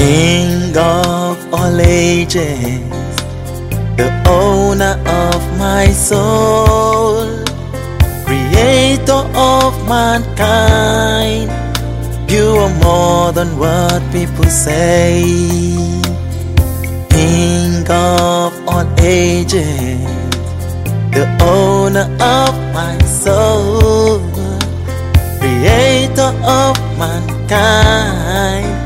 King of all ages, the owner of my soul, creator of mankind. You are more than what people say. King of all ages, the owner of my soul, creator of mankind.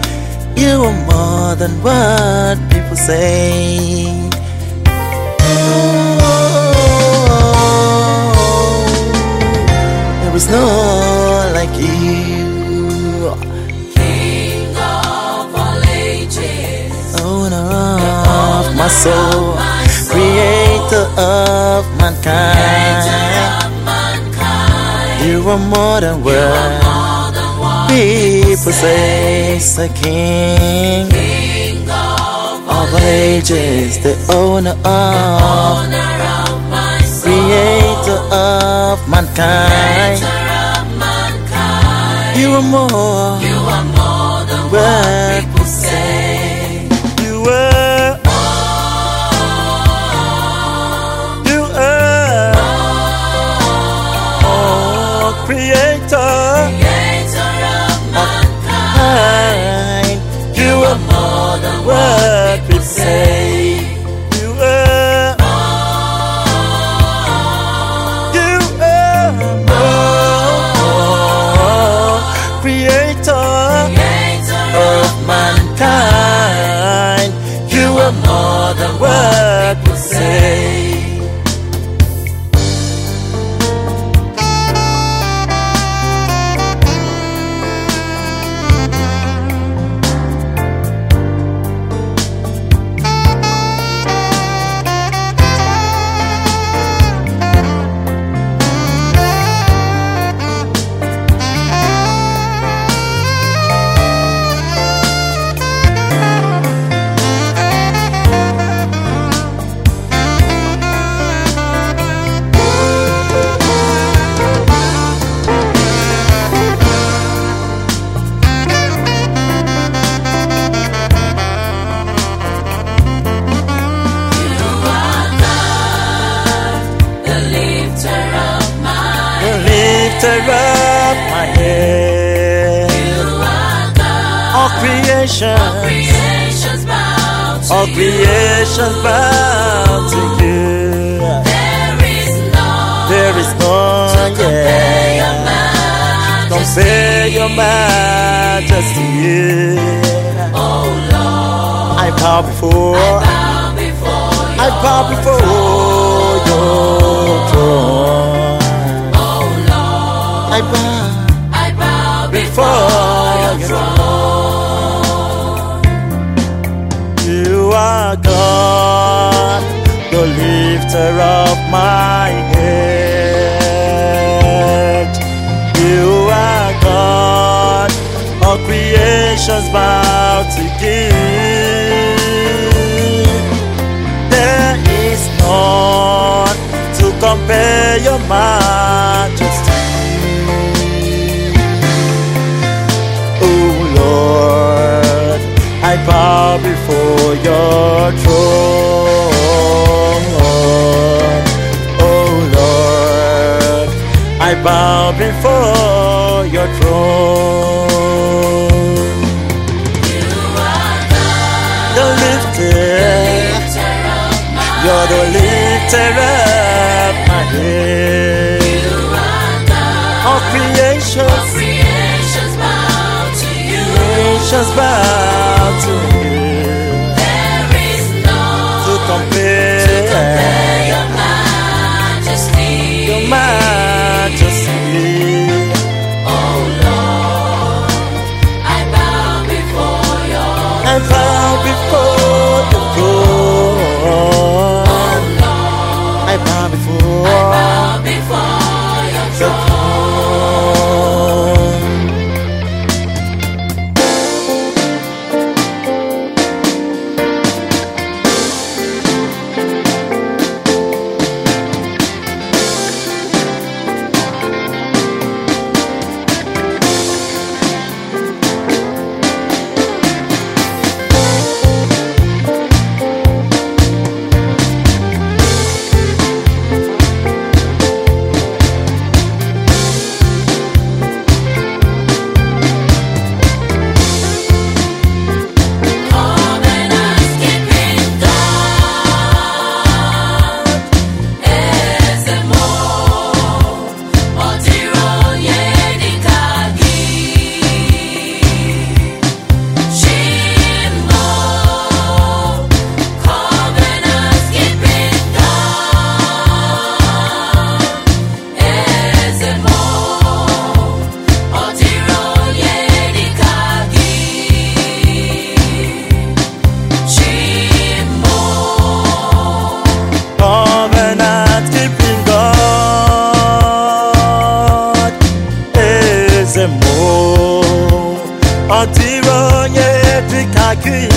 You are more than what people say. Oh, there is no like you. King of all ages, owner of my soul, creator of mankind. You are more than what More than what people say. The King King of all ages, the owner of, creator of mankind. You are more You are more than what people say. Up my head. You are God, All creation, creation's bow to all creation's bow to you. There is none There is none, yeah. Compare your majesty. yeah. Oh Lord, I bow before, bow before you. I bow before your throne. I bow I bow before your throne. You are God, the lifter of my head. You are God, all creations bow to you. There is none to compare your majesty. Bow before your throne. Oh Lord, I bow before your throne. You are God, The lifter, lifter of my you're the lifter of my head. You are God, All creations, creation's bow to you. creations bow to you. Dịka